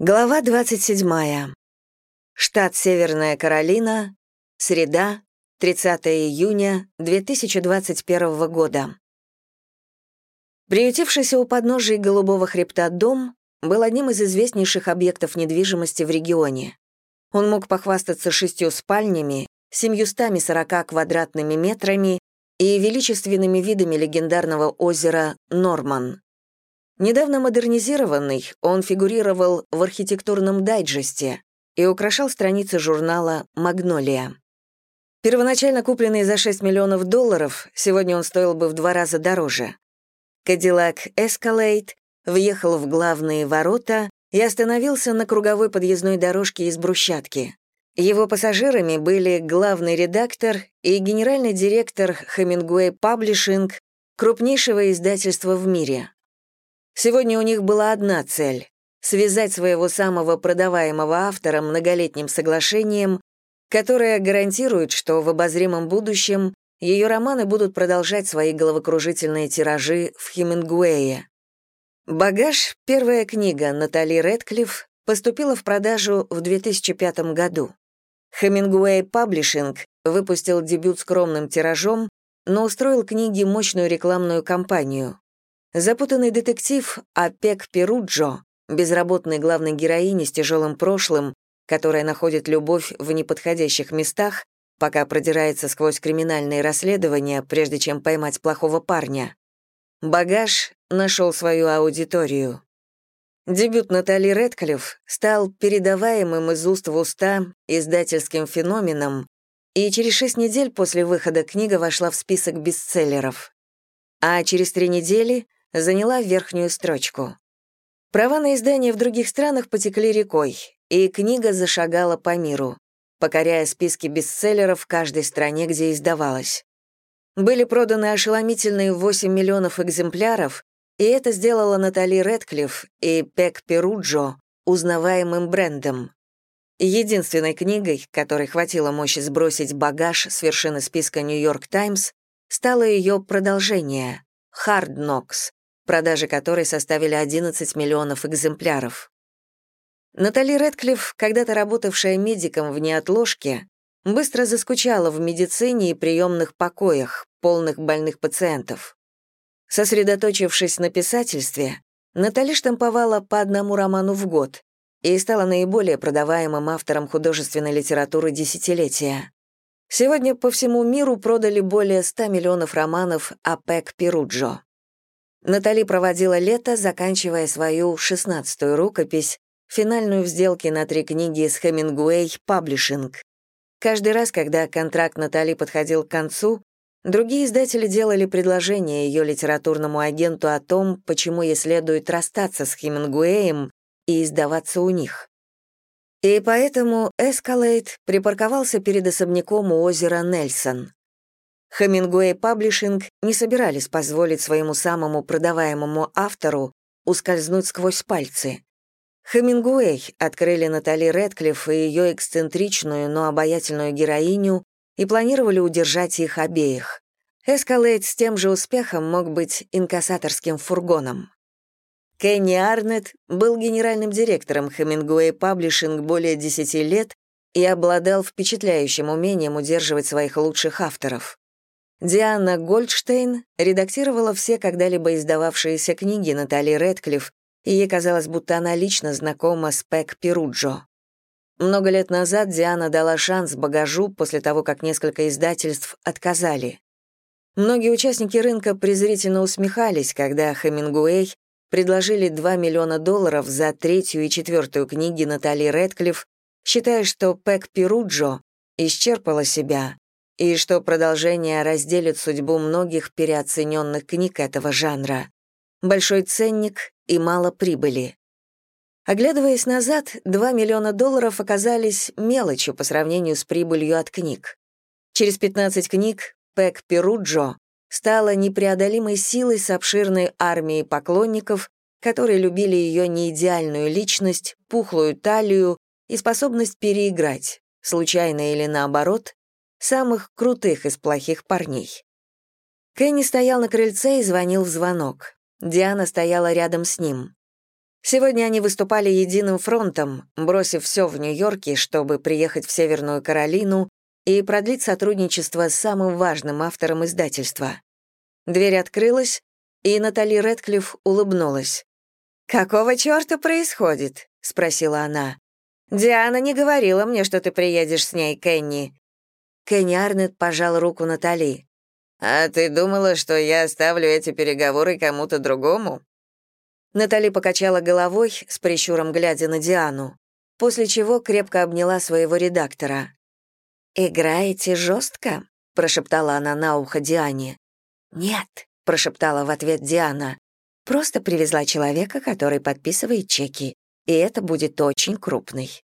Глава 27. Штат Северная Каролина. Среда, 30 июня 2021 года. Приютившийся у подножия Голубого хребта дом был одним из известнейших объектов недвижимости в регионе. Он мог похвастаться шестью спальнями, 740 квадратными метрами и величественными видами легендарного озера Норман. Недавно модернизированный, он фигурировал в архитектурном дайджесте и украшал страницы журнала «Магнолия». Первоначально купленный за 6 миллионов долларов, сегодня он стоил бы в два раза дороже. Кадиллак Escalade въехал в главные ворота и остановился на круговой подъездной дорожке из брусчатки. Его пассажирами были главный редактор и генеральный директор Hemingway Publishing, крупнейшего издательства в мире. Сегодня у них была одна цель — связать своего самого продаваемого автора многолетним соглашением, которое гарантирует, что в обозримом будущем ее романы будут продолжать свои головокружительные тиражи в Хемингуэе. «Багаж» — первая книга Натали Редклифф, поступила в продажу в 2005 году. Хемингуэй Паблишинг выпустил дебют скромным тиражом, но устроил книге мощную рекламную кампанию. Запутанный детектив Апек Перуджо, безработной главной героини с тяжелым прошлым, которая находит любовь в неподходящих местах, пока продирается сквозь криминальные расследования, прежде чем поймать плохого парня. Багаж нашел свою аудиторию. Дебют Натали Редклифф стал передаваемым из уст в уста издательским феноменом, и через шесть недель после выхода книга вошла в список бестселлеров. А через три недели заняла верхнюю строчку. Права на издание в других странах потекли рекой, и книга зашагала по миру, покоряя списки бестселлеров в каждой стране, где издавалась. Были проданы ошеломительные 8 миллионов экземпляров, и это сделало Натали Редклифф и Пек Перуджо узнаваемым брендом. Единственной книгой, которой хватило мощи сбросить багаж с вершины списка «Нью-Йорк Таймс», стало ее продолжение «Hard Knocks», продажи которой составили 11 миллионов экземпляров. Натали Редклифф, когда-то работавшая медиком в неотложке, быстро заскучала в медицине и приемных покоях, полных больных пациентов. Сосредоточившись на писательстве, Натали штамповала по одному роману в год и стала наиболее продаваемым автором художественной литературы десятилетия. Сегодня по всему миру продали более 100 миллионов романов о Пек Перуджо. Натали проводила лето, заканчивая свою шестнадцатую рукопись, финальную в сделке на три книги с Хемингуэй Паблишинг. Каждый раз, когда контракт Натали подходил к концу, другие издатели делали предложение ее литературному агенту о том, почему ей следует расстаться с Хемингуэем и издаваться у них. И поэтому Эскалейт припарковался перед особняком у озера Нельсон. Хемингуэй Паблишинг не собирались позволить своему самому продаваемому автору ускользнуть сквозь пальцы. Хемингуэй открыли Натали Редклифф и ее эксцентричную, но обаятельную героиню и планировали удержать их обеих. Эскалейт с тем же успехом мог быть инкассаторским фургоном. Кенни Арнетт был генеральным директором Хемингуэй Паблишинг более 10 лет и обладал впечатляющим умением удерживать своих лучших авторов. Диана Гольдштейн редактировала все когда-либо издававшиеся книги Натали Редклифф, и ей казалось, будто она лично знакома с Пэк Перуджо. Много лет назад Диана дала шанс багажу после того, как несколько издательств отказали. Многие участники рынка презрительно усмехались, когда Хемингуэй предложили 2 миллиона долларов за третью и четвертую книги Натали Редклифф, считая, что Пэк Перуджо исчерпала себя и что продолжение разделит судьбу многих переоцененных книг этого жанра. Большой ценник и мало прибыли. Оглядываясь назад, 2 миллиона долларов оказались мелочью по сравнению с прибылью от книг. Через 15 книг Пэк Перуджо стала непреодолимой силой с обширной армией поклонников, которые любили ее неидеальную личность, пухлую талию и способность переиграть, случайно или наоборот, самых крутых из плохих парней. Кенни стоял на крыльце и звонил в звонок. Диана стояла рядом с ним. Сегодня они выступали единым фронтом, бросив все в Нью-Йорке, чтобы приехать в Северную Каролину и продлить сотрудничество с самым важным автором издательства. Дверь открылась, и Натали Рэдклифф улыбнулась. «Какого чёрта происходит?» — спросила она. «Диана не говорила мне, что ты приедешь с ней, Кенни». Кенни Арнет пожал руку Натали. «А ты думала, что я оставлю эти переговоры кому-то другому?» Натали покачала головой, с прищуром глядя на Диану, после чего крепко обняла своего редактора. «Играете жестко?» — прошептала она на ухо Диане. «Нет», — прошептала в ответ Диана. «Просто привезла человека, который подписывает чеки, и это будет очень крупный».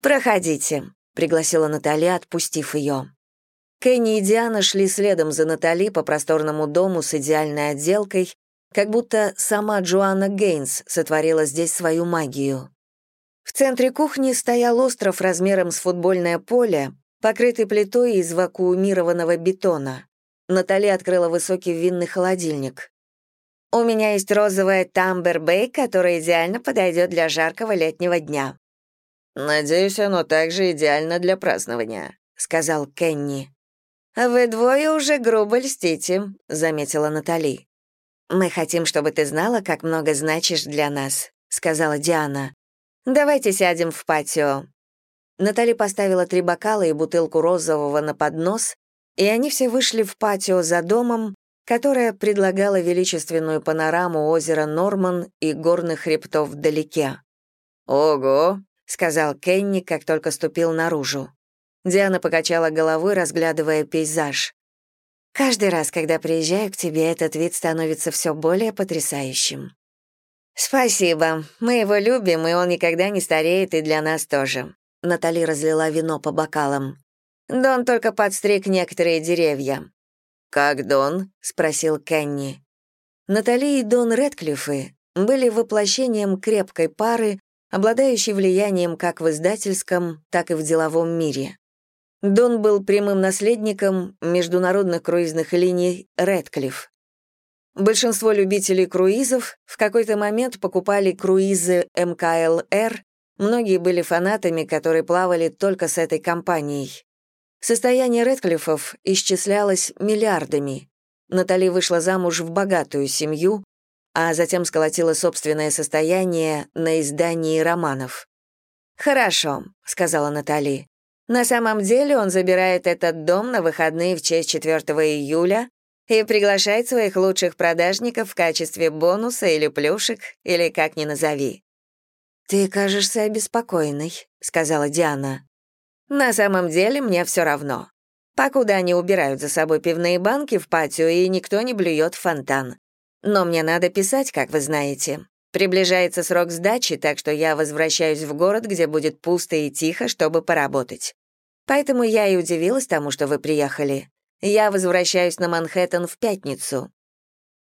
«Проходите», — пригласила Натали, отпустив ее. Кенни и Диана шли следом за Натали по просторному дому с идеальной отделкой, как будто сама Джоанна Гейнс сотворила здесь свою магию. В центре кухни стоял остров размером с футбольное поле, покрытый плитой из вакуумированного бетона. Натали открыла высокий винный холодильник. «У меня есть розовая тамбер-бэй, которая идеально подойдет для жаркого летнего дня». «Надеюсь, оно также идеально для празднования», — сказал Кенни. «Вы двое уже грубо льстите», — заметила Натали. «Мы хотим, чтобы ты знала, как много значишь для нас», — сказала Диана. «Давайте сядем в патио». Натали поставила три бокала и бутылку розового на поднос, и они все вышли в патио за домом, которое предлагало величественную панораму озера Норман и горных хребтов вдалеке. «Ого!» — сказал Кенни, как только ступил наружу. Диана покачала головой, разглядывая пейзаж. Каждый раз, когда приезжаю к тебе, этот вид становится все более потрясающим. Спасибо. Мы его любим, и он никогда не стареет, и для нас тоже. Натали разлила вино по бокалам. Дон только подстриг некоторые деревья. Как Дон? спросил Кенни. Натали и Дон Редклиффы были воплощением крепкой пары, обладающей влиянием как в издательском, так и в деловом мире. Дон был прямым наследником международных круизных линий «Редклифф». Большинство любителей круизов в какой-то момент покупали круизы МКЛР, многие были фанатами, которые плавали только с этой компанией. Состояние Редклиффов исчислялось миллиардами. Натали вышла замуж в богатую семью, а затем сколотила собственное состояние на издании романов. «Хорошо», — сказала Натали. На самом деле он забирает этот дом на выходные в честь 4 июля и приглашает своих лучших продажников в качестве бонуса или плюшек, или как ни назови. «Ты кажешься обеспокоенной», — сказала Диана. «На самом деле мне все равно. Покуда они убирают за собой пивные банки в патио, и никто не блюет фонтан. Но мне надо писать, как вы знаете. Приближается срок сдачи, так что я возвращаюсь в город, где будет пусто и тихо, чтобы поработать. Поэтому я и удивилась тому, что вы приехали. Я возвращаюсь на Манхэттен в пятницу».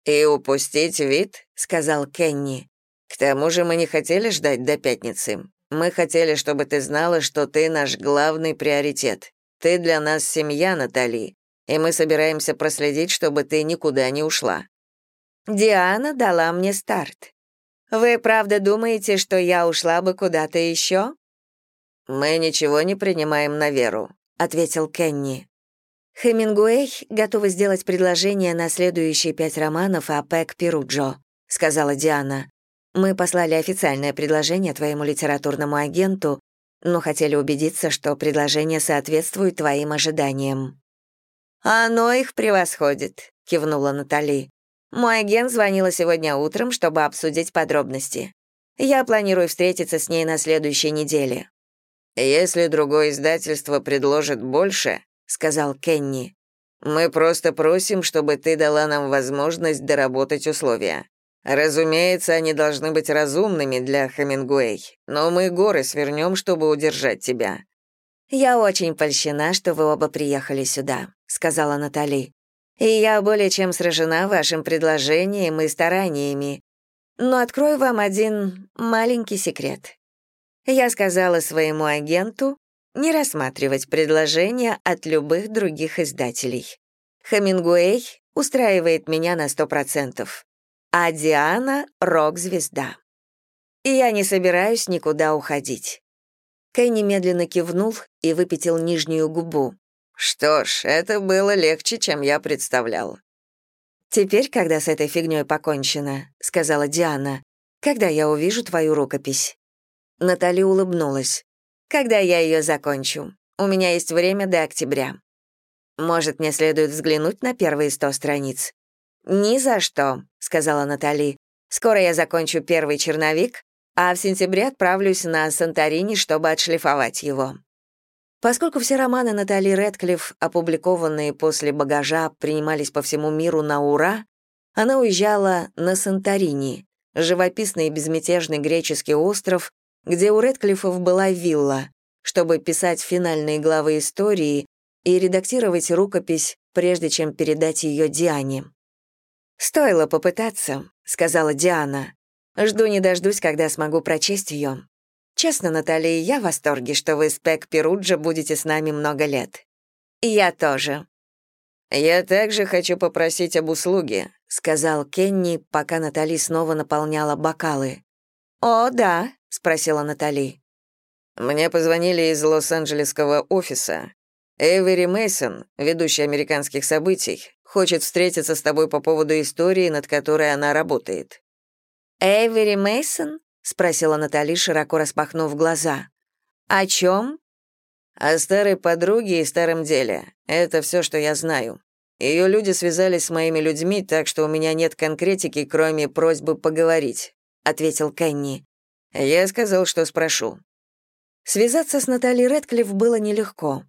«И упустить вид», — сказал Кенни. «К тому же мы не хотели ждать до пятницы. Мы хотели, чтобы ты знала, что ты наш главный приоритет. Ты для нас семья, Натали, и мы собираемся проследить, чтобы ты никуда не ушла». Диана дала мне старт. «Вы правда думаете, что я ушла бы куда-то еще?» «Мы ничего не принимаем на веру», — ответил Кенни. «Хемингуэй готовы сделать предложение на следующие пять романов о Пэк Перуджо», — сказала Диана. «Мы послали официальное предложение твоему литературному агенту, но хотели убедиться, что предложение соответствует твоим ожиданиям». «Оно их превосходит», — кивнула Натали. «Мой агент звонила сегодня утром, чтобы обсудить подробности. Я планирую встретиться с ней на следующей неделе. «Если другое издательство предложит больше», — сказал Кенни, «мы просто просим, чтобы ты дала нам возможность доработать условия. Разумеется, они должны быть разумными для Хемингуэй, но мы горы свернем, чтобы удержать тебя». «Я очень польщена, что вы оба приехали сюда», — сказала Натали. «И я более чем сражена вашим предложением и стараниями. Но открою вам один маленький секрет. Я сказала своему агенту не рассматривать предложения от любых других издателей. Хемингуэй устраивает меня на сто процентов, а Диана — рок-звезда. И я не собираюсь никуда уходить». Кэй немедленно кивнул и выпятил нижнюю губу. «Что ж, это было легче, чем я представлял». «Теперь, когда с этой фигней покончено», — сказала Диана, «когда я увижу твою рукопись». Натали улыбнулась. «Когда я ее закончу. У меня есть время до октября. Может, мне следует взглянуть на первые сто страниц?» «Ни за что», — сказала Натали. «Скоро я закончу первый черновик, а в сентябре отправлюсь на Санторини, чтобы отшлифовать его». Поскольку все романы Натали Рэдклифф, опубликованные после «Багажа», принимались по всему миру на ура, она уезжала на Санторини, живописный и безмятежный греческий остров, где у Рэдклиффов была вилла, чтобы писать финальные главы истории и редактировать рукопись, прежде чем передать ее Диане. «Стоило попытаться», — сказала Диана. «Жду не дождусь, когда смогу прочесть ее. Честно, Наталья, я в восторге, что вы с Пэк Перуджа будете с нами много лет. Я тоже». «Я также хочу попросить об услуге», — сказал Кенни, пока Натали снова наполняла бокалы. «О, да», — спросила Натали. «Мне позвонили из Лос-Анджелесского офиса. Эйвери Мейсон, ведущий американских событий, хочет встретиться с тобой по поводу истории, над которой она работает». «Эйвери Мейсон?» — спросила Натали, широко распахнув глаза. «О чем?» «О старой подруге и старом деле. Это все, что я знаю. Ее люди связались с моими людьми, так что у меня нет конкретики, кроме просьбы поговорить», — ответил Кенни. «Я сказал, что спрошу». Связаться с Натальей Рэдклифф было нелегко.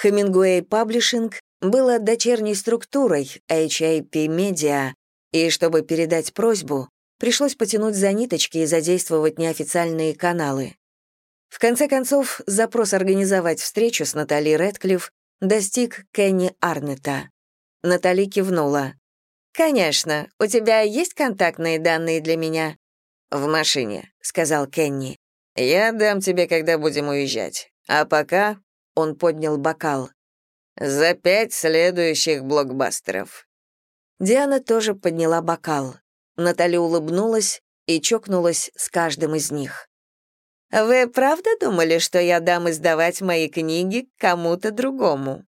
Хемингуэй Паблишинг было дочерней структурой HAP Media, и чтобы передать просьбу, пришлось потянуть за ниточки и задействовать неофициальные каналы. В конце концов, запрос организовать встречу с Натальей Рэдклифф достиг Кенни Арнета. Натали кивнула. «Конечно. У тебя есть контактные данные для меня?» «В машине», — сказал Кенни. «Я дам тебе, когда будем уезжать. А пока он поднял бокал. «За пять следующих блокбастеров». Диана тоже подняла бокал. Натали улыбнулась и чокнулась с каждым из них. «Вы правда думали, что я дам издавать мои книги кому-то другому?»